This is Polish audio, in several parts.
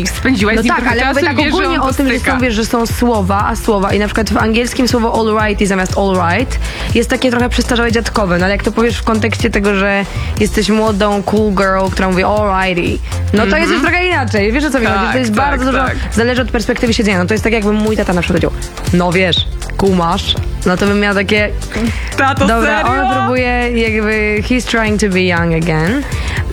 i spędziłaś No z nim tak, ale czasu tak że ogólnie o tym, że są, wiesz, że są słowa, a słowa i na przykład w angielskim słowo alrighty zamiast alright jest takie trochę przestarzałe dziadkowe, no ale jak to powiesz w kontekście tego, że jesteś młodą, cool girl, która mówi alrighty, no to jest już trochę inaczej, wiesz o co mi Tak, chodzi, to jest tak, bardzo dużo, tak. zależy od perspektywy siedzenia, no to jest tak jakby mój tata na przykład powiedział, no wiesz, kumasz, no to bym miała takie, Tato, Dobra, serio? on próbuje jakby he's trying to be young again.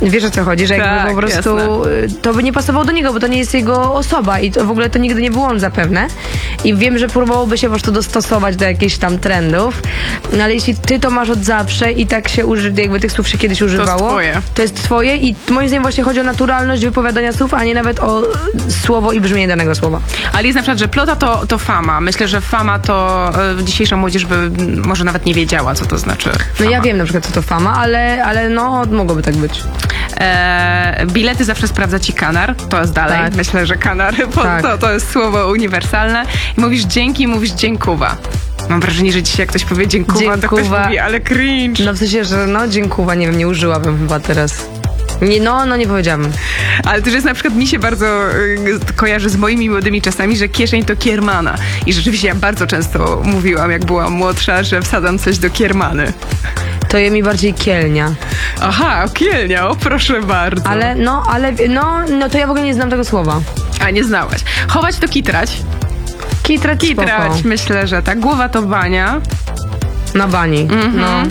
Wiesz o co chodzi, że jakby Tak, po prostu y, to by nie pasowało do niego, bo to nie jest jego osoba i to w ogóle to nigdy nie był on zapewne. I wiem, że próbowałby się po prostu dostosować do jakichś tam trendów, no ale jeśli ty to masz od zawsze i tak się uży, jakby tych słów się kiedyś używało, twoje. to jest twoje i moim zdaniem właśnie chodzi o naturalność wypowiadania słów, a nie nawet o y, słowo i brzmienie danego słowa. Ale jest na przykład, że plota to, to fama. Myślę, że fama to e, dzisiejsza młodzież by może nawet nie wiedziała, co to znaczy. No Fama. ja wiem na przykład co to fama, ale, ale no mogłoby tak być. E, bilety zawsze sprawdza ci kanar. To jest dalej. Tak. Myślę, że kanar bo Tak. to, to jest słowo uniwersalne. I mówisz dzięki, mówisz dziękuwa. Mam wrażenie, że dzisiaj jak ktoś powie dziękuwa, to ktoś Dziękuwa. mówi, ale cringe. No w sensie, że no dziękuję, nie wiem, nie użyłabym chyba teraz. Nie, no, no nie powiedziałabym. Ale też jest na przykład mi się bardzo y, kojarzy z moimi młodymi czasami, że kieszeń to kiermana. I rzeczywiście ja bardzo często mówiłam, jak byłam młodsza, że wsadzam coś do kiermany. To je mi bardziej kielnia. Aha, kielnia, o proszę bardzo. Ale no, ale no, no to ja w ogóle nie znam tego słowa. A nie znałaś. Chować to kitrać. Kitrać, Kitrać, spoko. myślę, że tak. Głowa to bania. Na bani. Mhm. No.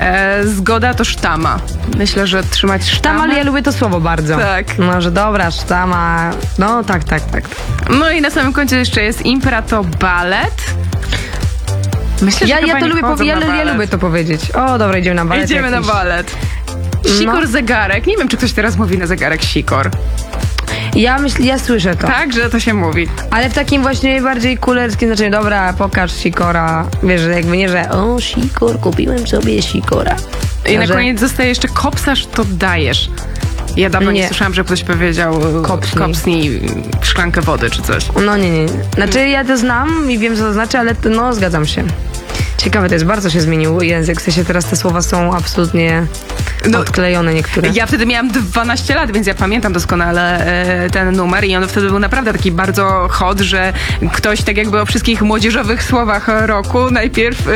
E, zgoda to sztama. Myślę, że trzymać Tam, sztamę. ale ja lubię to słowo bardzo. Tak. No, że dobra, sztama. No, tak, tak, tak. No i na samym końcu jeszcze jest impera to balet. Myślę, że Ja, chyba ja to nie lubię, chodzą powie- ja, na ja balet. lubię to powiedzieć. O, dobra, idziemy na balet. Idziemy na jakiś. balet. Sikor, No. zegarek. Nie wiem, czy ktoś teraz mówi na zegarek sikor. Ja myślę, ja słyszę to. Tak, że to się mówi. Ale w takim właśnie bardziej kulerskim znaczeniu, dobra, pokaż sikora. Wiesz, że jakby nie, że o, sikor, kupiłem sobie sikora. I na Że- koniec zostaje jeszcze kopsasz, to dajesz. Ja dawno nie, Nie. słyszałam, że ktoś powiedział e, Kopsnij. kopsnij szklankę wody czy coś. No nie, nie. Znaczy ja to znam i wiem co to znaczy, ale to, no zgadzam się. Ciekawe to jest, bardzo się zmienił język, w sensie teraz te słowa są absolutnie No, odklejone niektóre. Ja wtedy miałam 12 lat, więc ja pamiętam doskonale e, ten numer i on wtedy był naprawdę taki bardzo hot, że ktoś tak jakby o wszystkich młodzieżowych słowach roku najpierw e,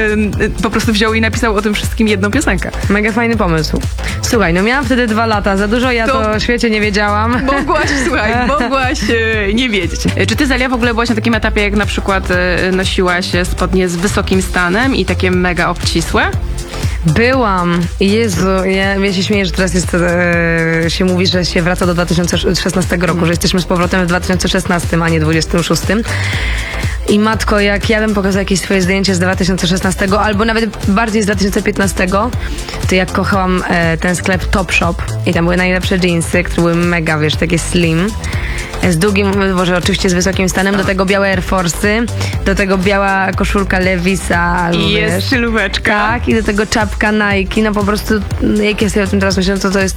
po prostu wziął i napisał o tym wszystkim jedną piosenkę. Mega fajny pomysł. Słuchaj, no miałam wtedy dwa lata, za dużo ja To- to o świecie nie wiedziałam. Mogłaś, słuchaj, mogłaś e, nie wiedzieć. E, Czy ty, Zalia, w ogóle byłaś na takim etapie, jak na przykład e, nosiłaś spodnie z wysokim stanem i takie mega obcisłe? Byłam. Jezu, ja, ja się śmieję, że teraz jest, e, się mówi, że się wraca do 2016 roku, że jesteśmy z powrotem w 2016, a nie 26. I matko, jak ja bym pokazała jakieś swoje zdjęcie z 2016, albo nawet bardziej z 2015, to jak kochałam e, ten sklep Topshop i tam były najlepsze jeansy, które były mega, wiesz, takie slim. Z długim, może oczywiście z wysokim stanem, do tego białe Air Force'y, do tego biała koszulka Levisa, I wiesz, jest sylweczka. tak, i do tego czapka Nike, no po prostu, jak ja sobie o tym teraz myślę, no to to jest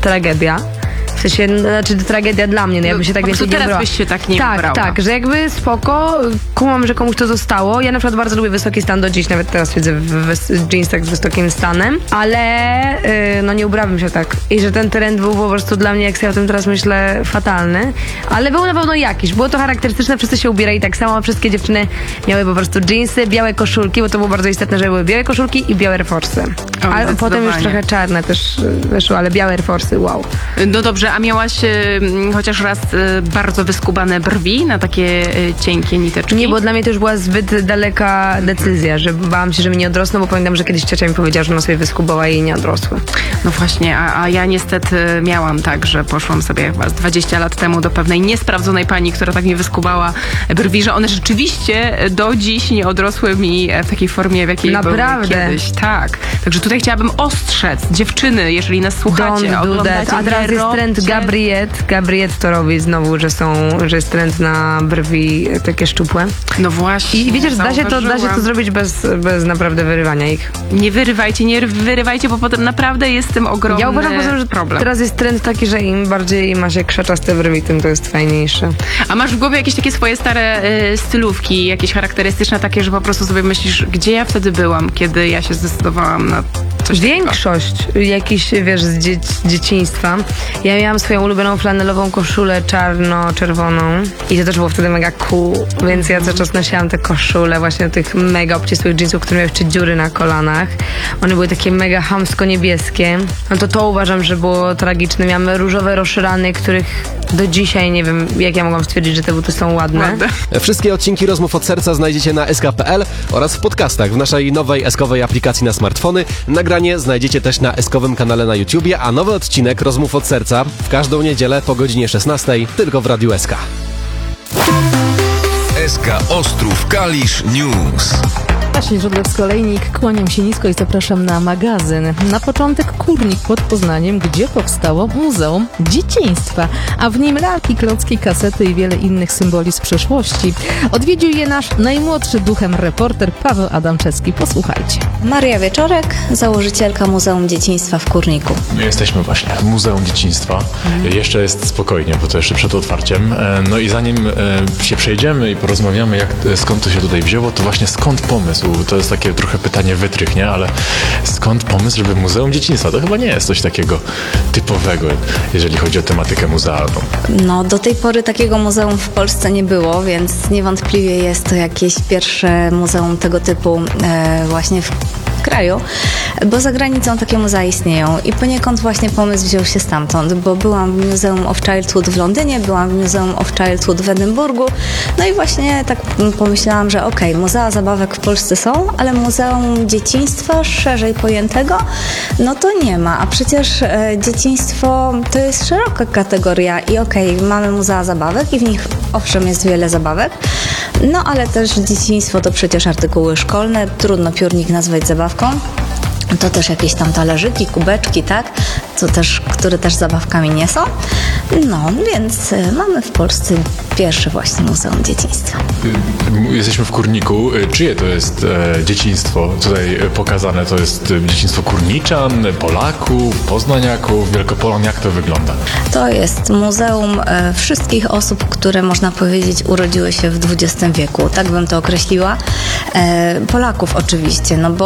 tragedia. W sensie, no, znaczy tragedia dla mnie, no ja bym się tak po więcej nie teraz brała. byś się tak nie tak, brała. Tak, że jakby spoko, kumam, że komuś to zostało. Ja na przykład bardzo lubię wysoki stan do dziś, nawet teraz siedzę w wys- jeansach z wysokim stanem, ale yy, no nie ubrałabym się tak. I że ten trend był po prostu dla mnie, jak sobie o tym teraz myślę, fatalny. Ale był na pewno jakiś. Było to charakterystyczne, wszyscy się ubierali tak samo, wszystkie dziewczyny miały po prostu jeansy, białe koszulki, bo to było bardzo istotne, że były białe koszulki i białe Air Force'y. Ale potem już trochę czarne też y, wyszło, ale białe Air Force'y, wow. No dobrze, a miałaś e, m, chociaż raz e, bardzo wyskubane brwi na takie e, cienkie niteczki? Nie, bo dla mnie to już była zbyt daleka decyzja, że bałam się, że mi nie odrosną, bo pamiętam, że kiedyś ciocia mi powiedziała, że ona sobie wyskubała i jej nie odrosły. No właśnie, a, a ja niestety miałam tak, że poszłam sobie chyba z 20 lat temu do pewnej niesprawdzonej pani, która tak mi wyskubała brwi, że one rzeczywiście do dziś nie odrosły mi w takiej formie, w jakiej Naprawdę? były kiedyś. Tak. Także tutaj chciałabym ostrzec dziewczyny, jeżeli nas słuchacie, Don't do oglądacie, that. A teraz nie jest trend Gabriet. Gabriet to robi znowu, że są, że jest trend na brwi takie szczupłe. No właśnie. I wiecie, że da się to, da się to zrobić bez, bez naprawdę wyrywania ich. Nie wyrywajcie, nie wyrywajcie, bo potem naprawdę jest z tym ogromny Ja uważam, poza tym, że problem. teraz jest trend taki, że im bardziej ma się krzeczaste brwi, tym to jest fajniejsze. A masz w głowie jakieś takie swoje stare y, stylówki, jakieś charakterystyczne takie, że po prostu sobie myślisz, gdzie ja wtedy byłam, kiedy ja się zdecydowałam na Coś. Większość jakiś, wiesz, z dzie- dzieciństwa. Ja miałam swoją ulubioną flanelową koszulę czarno-czerwoną i to też było wtedy mega cool, więc ja cały czas nosiłam te koszule właśnie tych mega obcisłych jeansów, które miały jeszcze dziury na kolanach. One były takie mega hamsko-niebieskie. No to to uważam, że było tragiczne. Miałam różowe roszrany, których do dzisiaj nie wiem, jak ja mogłam stwierdzić, że te buty są ładne. Ładne. Wszystkie odcinki rozmów od serca znajdziecie na sk.pl oraz w podcastach w naszej nowej eskowej aplikacji na smartfony. Nagranie znajdziecie też na eskowym kanale na YouTubie, a nowy odcinek rozmów od serca w każdą niedzielę po godzinie 16 tylko w Radiu SK. SK Ostrów Kalisz News. Właśnie Żodlewsko-Olejnik, kłaniam się nisko i zapraszam na magazyn. Na początek Kurnik pod Poznaniem, gdzie powstało Muzeum Dzieciństwa, a w nim lalki, klocki, kasety i wiele innych symboli z przeszłości. Odwiedził je nasz najmłodszy duchem reporter Paweł Adamczewski. Posłuchajcie. Maria Wieczorek, założycielka Muzeum Dzieciństwa w Kurniku. My jesteśmy właśnie w Muzeum Dzieciństwa. Jeszcze jest spokojnie, bo to jeszcze przed otwarciem. E, No i zanim e, się przejdziemy i porozmawiamy, jak, e, skąd to się tutaj wzięło, to właśnie skąd pomysł? To jest takie trochę pytanie wytrych, nie? Ale skąd pomysł, żeby Muzeum Dzieciństwa? To chyba nie jest coś takiego typowego, jeżeli chodzi o tematykę muzealną. No, do tej pory takiego muzeum w Polsce nie było, więc niewątpliwie jest to jakieś pierwsze muzeum tego typu e, właśnie w kraju, bo za granicą takie muzea istnieją. I poniekąd właśnie pomysł wziął się stamtąd, bo byłam w Muzeum of Childhood w Londynie, byłam w Muzeum of Childhood w Edynburgu, no i właśnie tak pomyślałam, że okej, muzea zabawek w Polsce są, ale Muzeum Dzieciństwa szerzej pojętego, no to nie ma, a przecież e, dzieciństwo to jest szeroka kategoria. I okej, mamy muzea zabawek i w nich owszem jest wiele zabawek, no ale też dzieciństwo to przecież artykuły szkolne, trudno piórnik nazwać zabawką. To też jakieś tam talerzyki, kubeczki, tak? Co też, które też zabawkami nie są. No, więc e, mamy w Polsce pierwsze właśnie Muzeum Dzieciństwa. Y, Jesteśmy w Kurniku. Y, Czyje to jest e, dzieciństwo tutaj e, pokazane? To jest dzieciństwo Kurniczan, Polaków, Poznaniaków, Wielkopolan. Jak to wygląda? To jest muzeum e, wszystkich osób, które można powiedzieć urodziły się w XX wieku, tak bym to określiła. E, Polaków oczywiście, no bo